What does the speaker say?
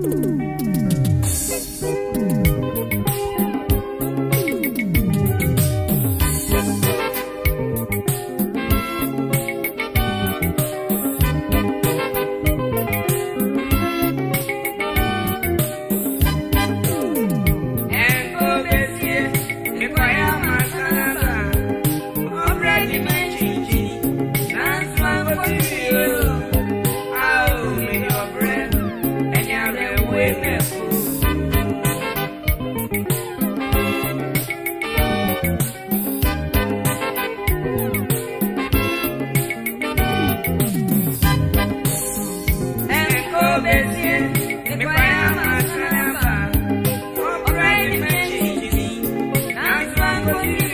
嗯 you.